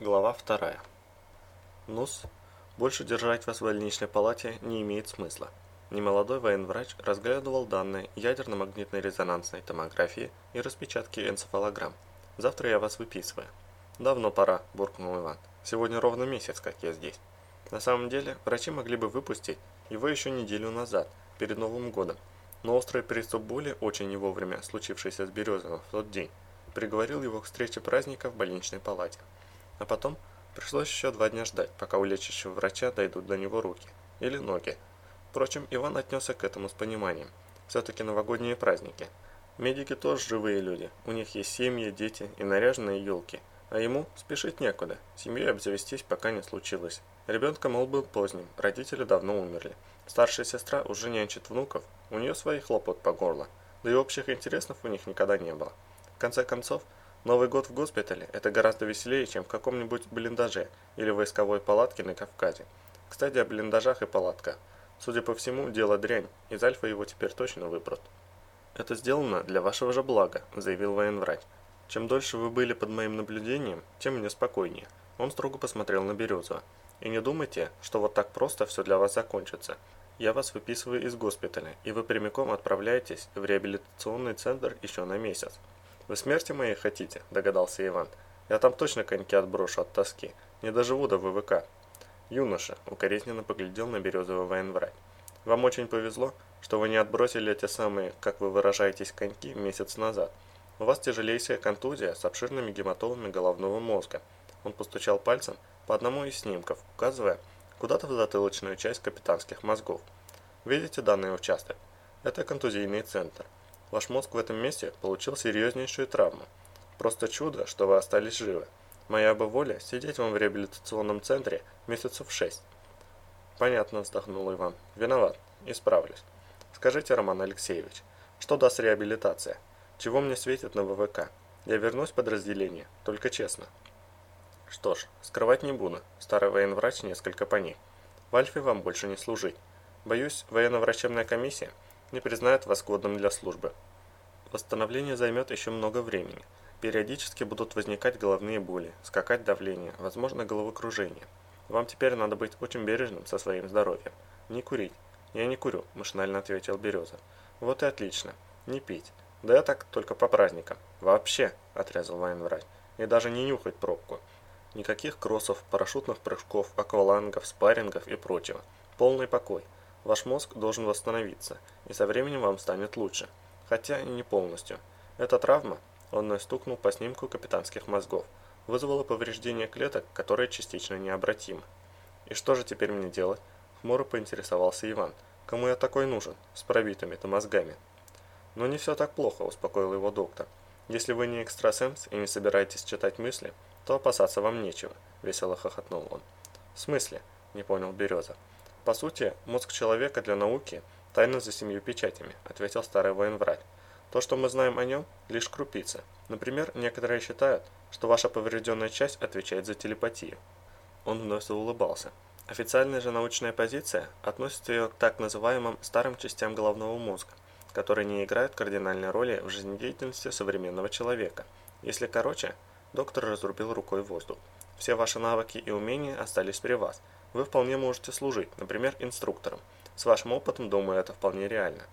Глава вторая. Нус, больше держать вас в больничной палате не имеет смысла. Немолодой военврач разглядывал данные ядерно-магнитной резонансной томографии и распечатки энцефалограмм. Завтра я вас выписываю. Давно пора, буркнул Иван. Сегодня ровно месяц, как я здесь. На самом деле, врачи могли бы выпустить его еще неделю назад, перед Новым годом. Но острый приступ боли, очень не вовремя случившийся с Березовым в тот день, приговорил его к встрече праздника в больничной палате. А потом пришлось еще два дня ждать, пока у лечащего врача дойдут до него руки или ноги. Впрочем, Иван отнесся к этому с пониманием. Все-таки новогодние праздники. Медики тоже живые люди, у них есть семьи, дети и наряженные елки. А ему спешить некуда, семьей обзавестись пока не случилось. Ребенка, мол, был поздним, родители давно умерли. Старшая сестра уже нянчит внуков, у нее своих хлопот по горло, да и общих интересов у них никогда не было. В конце концов, Новый год в госпитале – это гораздо веселее, чем в каком-нибудь блиндаже или войсковой палатке на Кавказе. Кстати, о блиндажах и палатках. Судя по всему, дело дрянь, из Альфа его теперь точно выпрут. «Это сделано для вашего же блага», – заявил военврач. «Чем дольше вы были под моим наблюдением, тем мне спокойнее». Он строго посмотрел на Березова. «И не думайте, что вот так просто все для вас закончится. Я вас выписываю из госпиталя, и вы прямиком отправляетесь в реабилитационный центр еще на месяц. «Вы смерти моей хотите?» – догадался Иван. «Я там точно коньки отброшу от тоски. Не доживу до ВВК». «Юноша», – укоризненно поглядел на березовый военврач. «Вам очень повезло, что вы не отбросили эти самые, как вы выражаетесь, коньки месяц назад. У вас тяжелейшая контузия с обширными гематомами головного мозга». Он постучал пальцем по одному из снимков, указывая куда-то в затылочную часть капитанских мозгов. «Видите данный участок? Это контузийный центр». Ваш мозг в этом месте получил серьезнейшую травму. Просто чудо, что вы остались живы. Моя бы воля сидеть вам в реабилитационном центре месяцев шесть. Понятно, вздохнул Иван. Виноват. Исправлюсь. Скажите, Роман Алексеевич, что даст реабилитация? Чего мне светит на ВВК? Я вернусь в подразделение, только честно. Что ж, скрывать не буду. Старый военврач несколько поник. В Альфе вам больше не служить. Боюсь, военно-врачебная комиссия не признает вас годным для службы. Восстановление займет еще много времени. Периодически будут возникать головные боли, скакать давление, возможно головокружение. Вам теперь надо быть очень бережным со своим здоровьем. Не курить. Я не курю, машинально ответил Береза. Вот и отлично. Не пить. Да я так только по праздникам. Вообще, отрезал военврач. И даже не нюхать пробку. Никаких кроссов, парашютных прыжков, аквалангов, спаррингов и прочего. Полный покой. Ваш мозг должен восстановиться, и со временем вам станет лучше. Хотя и не полностью. Эта травма, он стукнул по снимку капитанских мозгов, вызвала повреждение клеток, которые частично необратимы. И что же теперь мне делать? Хмуро поинтересовался Иван. Кому я такой нужен, с пробитыми-то мозгами? Но не все так плохо, успокоил его доктор. Если вы не экстрасенс и не собираетесь читать мысли, то опасаться вам нечего, весело хохотнул он. В смысле? Не понял Береза. По сути, мозг человека для науки – тайна за семью печатями, ответил старый военврач. То, что мы знаем о нем, лишь крупица. Например, некоторые считают, что ваша поврежденная часть отвечает за телепатию. Он вновь улыбался. Официальная же научная позиция относит ее к так называемым старым частям головного мозга, которые не играют кардинальной роли в жизнедеятельности современного человека. Если короче, доктор разрубил рукой воздух. Все ваши навыки и умения остались при вас – вы вполне можете служить, например, инструктором. С вашим опытом, думаю, это вполне реально.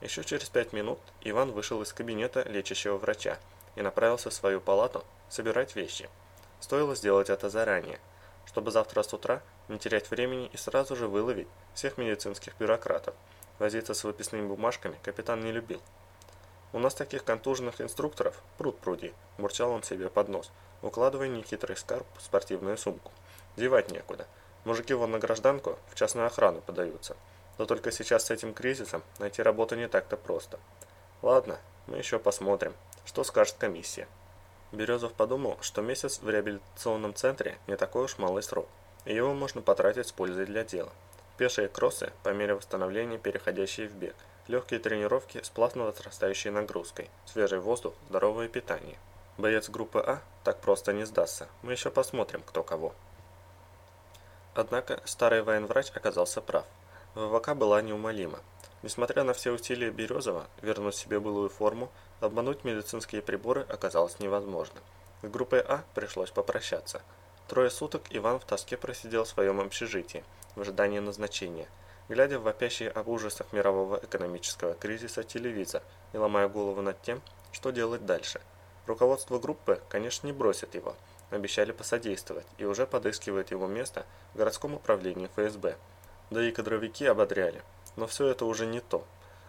Еще через пять минут Иван вышел из кабинета лечащего врача и направился в свою палату собирать вещи. Стоило сделать это заранее, чтобы завтра с утра не терять времени и сразу же выловить всех медицинских бюрократов. Возиться с выписными бумажками капитан не любил. «У нас таких контуженных инструкторов пруд пруди», – бурчал он себе под нос, укладывая нехитрый скарб в спортивную сумку. «Девать некуда. Мужики вон на гражданку в частную охрану подаются. Но только сейчас с этим кризисом найти работу не так-то просто. Ладно, мы еще посмотрим, что скажет комиссия. Березов подумал, что месяц в реабилитационном центре не такой уж малый срок, и его можно потратить с пользой для дела. Пешие кроссы, по мере восстановления переходящие в бег, легкие тренировки с плавно возрастающей нагрузкой, свежий воздух, здоровое питание. Боец группы А так просто не сдастся, мы еще посмотрим, кто кого. Однако старый военврач оказался прав. ВВК была неумолима. Несмотря на все усилия Березова вернуть себе былую форму, обмануть медицинские приборы оказалось невозможно. С группой А пришлось попрощаться. Трое суток Иван в тоске просидел в своем общежитии, в ожидании назначения, глядя в вопящий об ужасах мирового экономического кризиса телевизор и ломая голову над тем, что делать дальше. Руководство группы, конечно, не бросит его, обещали посодействовать и уже подыскивают его место в городском управлении ФСБ. Да и кадровики ободряли. Но все это уже не то.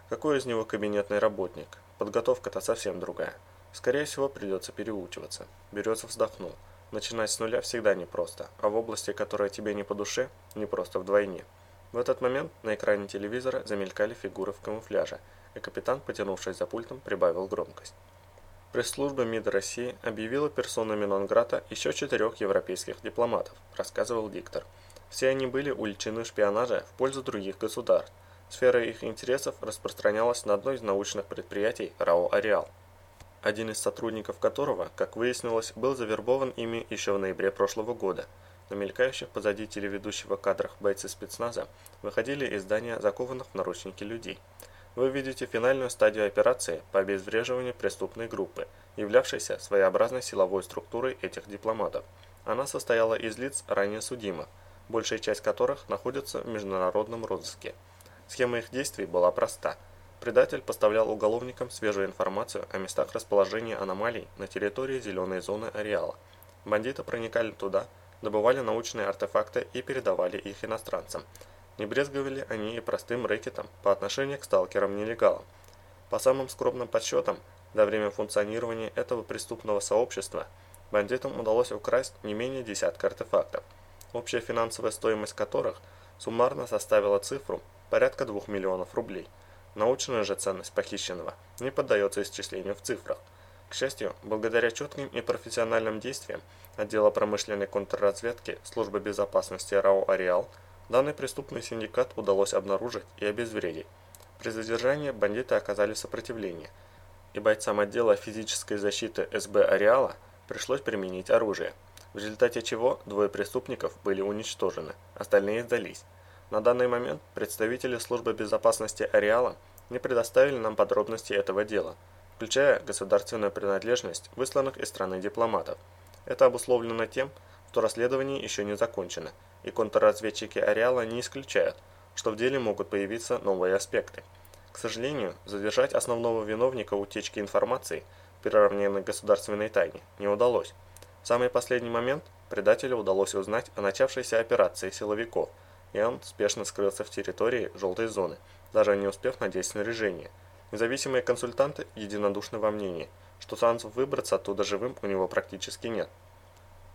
Какой из него кабинетный работник? Подготовка-то совсем другая. Скорее всего, придется переучиваться. Березов вздохнул. Начинать с нуля всегда непросто, а в области, которая тебе не по душе, непросто вдвойне. В этот момент на экране телевизора замелькали фигуры в камуфляже, и капитан, потянувшись за пультом, прибавил громкость. Пресс-служба МИД России объявила персонами нон-грата еще четырех европейских дипломатов, рассказывал диктор. Все они были уличены в шпионаже в пользу других государств. Сфера их интересов распространялась на одно из научных предприятий РАО «Ареал», один из сотрудников которого, как выяснилось, был завербован ими еще в ноябре прошлого года. На мелькающих позади телеведущего кадрах бойцы спецназа выходили из здания закованных в наручники людей. Вы видите финальную стадию операции по обезвреживанию преступной группы, являвшейся своеобразной силовой структурой этих дипломатов. Она состояла из лиц ранее судимых, большая часть которых находится в международном розыске. Схема их действий была проста. Предатель поставлял уголовникам свежую информацию о местах расположения аномалий на территории зеленой зоны ареала. Бандиты проникали туда, добывали научные артефакты и передавали их иностранцам. Не брезговали они и простым рэкетом по отношению к сталкерам-нелегалам. По самым скромным подсчетам, до времени функционирования этого преступного сообщества бандитам удалось украсть не менее десятка артефактов – общая финансовая стоимость которых суммарно составила цифру порядка 2 миллионов рублей. Научная же ценность похищенного не поддается исчислению в цифрах. К счастью, благодаря четким и профессиональным действиям отдела промышленной контрразведки Службы безопасности РАО «Ареал» данный преступный синдикат удалось обнаружить и обезвредить. При задержании бандиты оказали сопротивление, и бойцам отдела физической защиты СБ «Ареала» пришлось применить оружие – в результате чего двое преступников были уничтожены, остальные сдались. На данный момент представители службы безопасности Ареала не предоставили нам подробности этого дела, включая государственную принадлежность высланных из страны дипломатов. Это обусловлено тем, что расследование еще не закончено, и контрразведчики Ареала не исключают, что в деле могут появиться новые аспекты. К сожалению, задержать основного виновника утечки информации, приравненной государственной тайне, не удалось. В самый последний момент предателю удалось узнать о начавшейся операции силовиков, и он спешно скрылся в территории желтой зоны, даже не успев надеть снаряжение. Независимые консультанты единодушны во мнении, что шансов выбраться оттуда живым у него практически нет.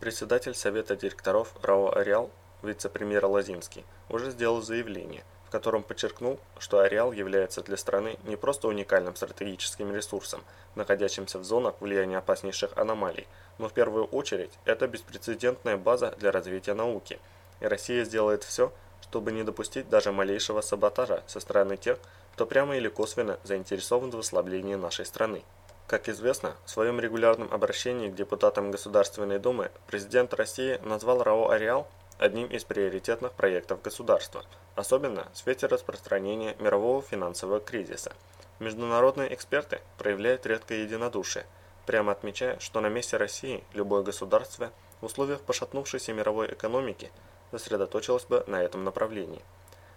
Председатель Совета директоров РАО «Ареал» вице-премьер Лазинский уже сделал заявление, в котором подчеркнул, что «Ареал» является для страны не просто уникальным стратегическим ресурсом, находящимся в зонах влияния опаснейших аномалий, но в первую очередь это беспрецедентная база для развития науки, и Россия сделает все, чтобы не допустить даже малейшего саботажа со стороны тех, кто прямо или косвенно заинтересован в ослаблении нашей страны. Как известно, в своем регулярном обращении к депутатам Государственной Думы президент России назвал РАО «Ареал» одним из приоритетных проектов государства, особенно в свете распространения мирового финансового кризиса. Международные эксперты проявляют редкое единодушие – прямо отмечая, что на месте России любое государство в условиях пошатнувшейся мировой экономики сосредоточилось бы на этом направлении.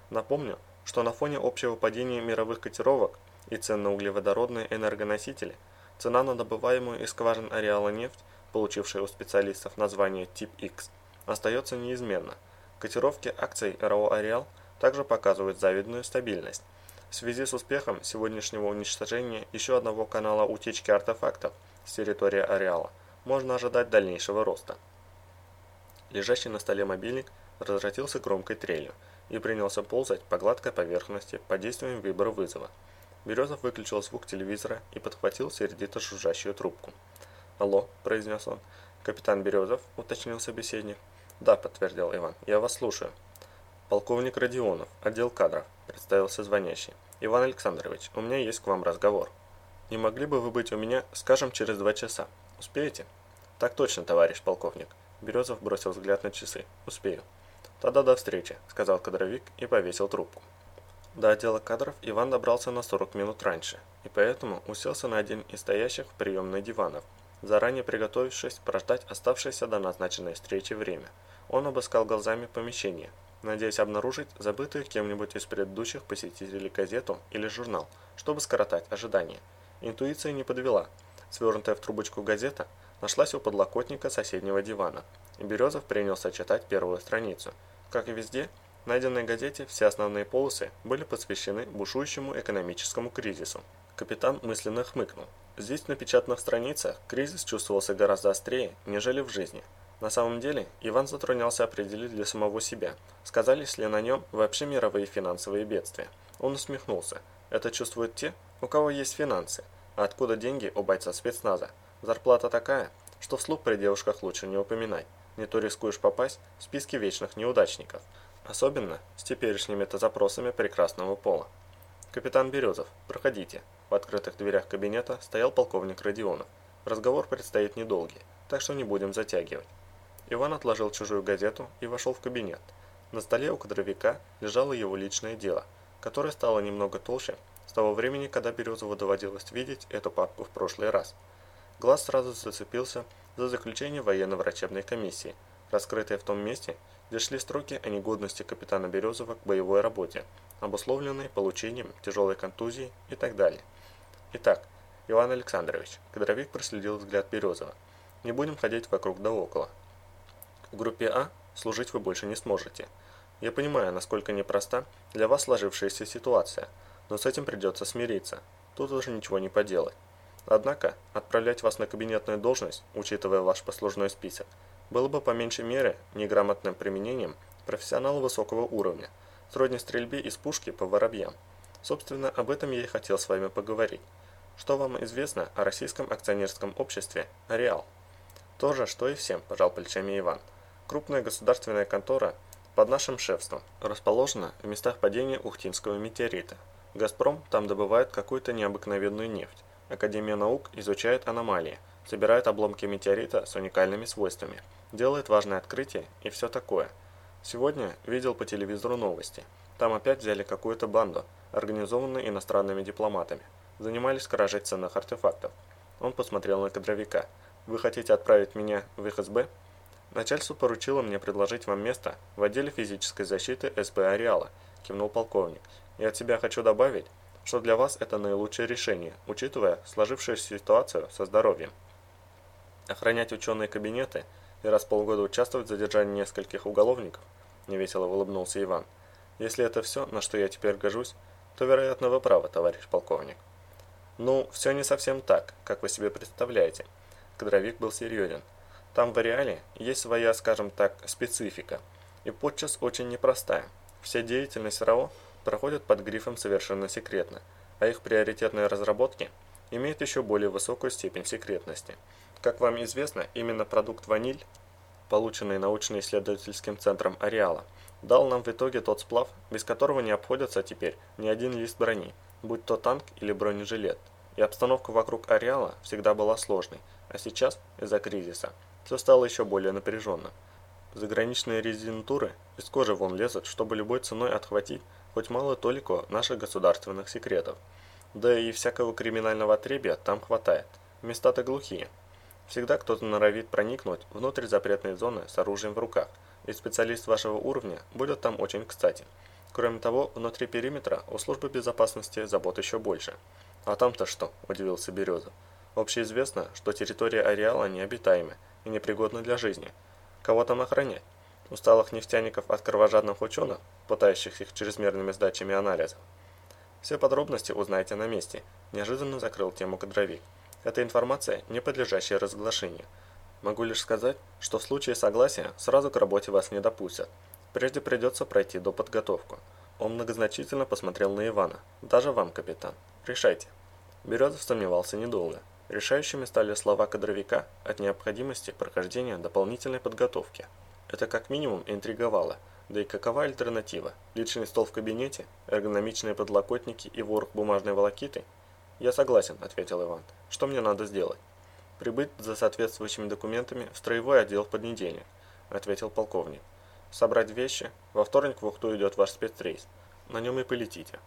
Напомню, что на фоне общего падения мировых котировок и цен на углеводородные энергоносители, цена на добываемую из скважин ареала нефть, получившая у специалистов название тип X, остается неизменна. Котировки акций РАО «Ареал» также показывают завидную стабильность. В связи с успехом сегодняшнего уничтожения еще одного канала утечки артефактов – с территории ареала, можно ожидать дальнейшего роста. Лежащий на столе мобильник разратился громкой трелью и принялся ползать по гладкой поверхности под действием выбора вызова. Березов выключил звук телевизора и подхватил сердито жужжащую трубку. «Алло», – произнес он. «Капитан Березов», – уточнил собеседник. «Да», – подтвердил Иван, – «я вас слушаю». «Полковник Родионов, отдел кадров», – представился звонящий. «Иван Александрович, у меня есть к вам разговор». Не могли бы вы быть у меня, скажем, через два часа? Успеете? Так точно, товарищ полковник. Березов бросил взгляд на часы. Успею. Тогда до встречи, сказал кадровик и повесил трубку. До отдела кадров Иван добрался на 40 минут раньше, и поэтому уселся на один из стоящих в приемной диванов, заранее приготовившись прождать оставшееся до назначенной встречи время. Он обыскал глазами помещение, надеясь обнаружить забытую кем-нибудь из предыдущих посетителей газету или журнал, чтобы скоротать ожидания. Интуиция не подвела. Свернутая в трубочку газета нашлась у подлокотника соседнего дивана, и Березов принялся читать первую страницу. Как и везде, найденной газете все основные полосы были посвящены бушующему экономическому кризису. Капитан мысленно хмыкнул. Здесь на печатных страницах кризис чувствовался гораздо острее, нежели в жизни. На самом деле, Иван затруднялся определить для самого себя, сказались ли на нем вообще мировые финансовые бедствия. Он усмехнулся. Это чувствуют те, у кого есть финансы. А откуда деньги у бойца спецназа? Зарплата такая, что вслух при девушках лучше не упоминать. Не то рискуешь попасть в списки вечных неудачников. Особенно с теперешними-то запросами прекрасного пола. «Капитан Березов, проходите». В открытых дверях кабинета стоял полковник Родионов. Разговор предстоит недолгий, так что не будем затягивать. Иван отложил чужую газету и вошел в кабинет. На столе у кадровика лежало его личное дело, которое стало немного толще с того времени, когда Березову доводилось видеть эту папку в прошлый раз. Глаз сразу зацепился за заключение военно-врачебной комиссии, раскрытое в том месте, где шли строки о негодности капитана Березова к боевой работе, обусловленной получением тяжелой контузии и так далее. Итак, Иван Александрович, кадровик проследил взгляд Березова. Не будем ходить вокруг да около. В группе А служить вы больше не сможете. Я понимаю, насколько непроста для вас сложившаяся ситуация, но с этим придется смириться. Тут уже ничего не поделать. Однако, отправлять вас на кабинетную должность, учитывая ваш послужной список, было бы по меньшей мере неграмотным применением профессионала высокого уровня, сродни стрельбе из пушки по воробьям. Собственно, об этом я и хотел с вами поговорить. Что вам известно о российском акционерском обществе «Ареал»? То же, что и всем, пожал плечами Иван. Крупная государственная контора под нашим шефством расположена в местах падения Ухтинского метеорита. «Газпром» там добывает какую-то необыкновенную нефть. Академия наук изучает аномалии, собирает обломки метеорита с уникальными свойствами, делает важные открытия и все такое. Сегодня видел по телевизору новости. Там опять взяли какую-то банду, организованную иностранными дипломатами занимались кражей ценных артефактов. Он посмотрел на кадровика. «Вы хотите отправить меня в ФСБ?» «Начальство поручило мне предложить вам место в отделе физической защиты СБ Ареала», кивнул полковник. «И от себя хочу добавить, что для вас это наилучшее решение, учитывая сложившуюся ситуацию со здоровьем. Охранять ученые кабинеты и раз в полгода участвовать в задержании нескольких уголовников?» Невесело улыбнулся Иван. «Если это все, на что я теперь гожусь, то, вероятно, вы правы, товарищ полковник». Ну, все не совсем так, как вы себе представляете. Кадровик был серьезен. Там в реале есть своя, скажем так, специфика. И подчас очень непростая. Вся деятельность РАО проходит под грифом совершенно секретно, а их приоритетные разработки имеют еще более высокую степень секретности. Как вам известно, именно продукт ваниль, полученный научно-исследовательским центром Ареала, дал нам в итоге тот сплав, без которого не обходится теперь ни один лист брони – будь то танк или бронежилет. И обстановка вокруг ареала всегда была сложной, а сейчас, из-за кризиса, все стало еще более напряженно. Заграничные резидентуры из кожи вон лезут, чтобы любой ценой отхватить хоть мало толику наших государственных секретов. Да и всякого криминального отребья там хватает. Места-то глухие. Всегда кто-то норовит проникнуть внутрь запретной зоны с оружием в руках, и специалист вашего уровня будет там очень кстати. Кроме того, внутри периметра у службы безопасности забот еще больше. А там-то что, удивился Береза. Общеизвестно, что территория ареала необитаема и непригодна для жизни. Кого там охранять? Усталых нефтяников от кровожадных ученых, пытающихся их чрезмерными сдачами анализов? Все подробности узнаете на месте, неожиданно закрыл тему кадровик. Эта информация не подлежащая разглашению. Могу лишь сказать, что в случае согласия сразу к работе вас не допустят. Прежде придется пройти до подготовку. Он многозначительно посмотрел на Ивана. Даже вам, капитан. Решайте. Березов сомневался недолго. Решающими стали слова кадровика от необходимости прохождения дополнительной подготовки. Это как минимум интриговало. Да и какова альтернатива? Личный стол в кабинете, эргономичные подлокотники и ворох бумажной волокиты? «Я согласен», — ответил Иван. «Что мне надо сделать?» «Прибыть за соответствующими документами в строевой отдел в понедельник», — ответил полковник собрать вещи. Во вторник в Ухту идет ваш спецрейс. На нем и полетите.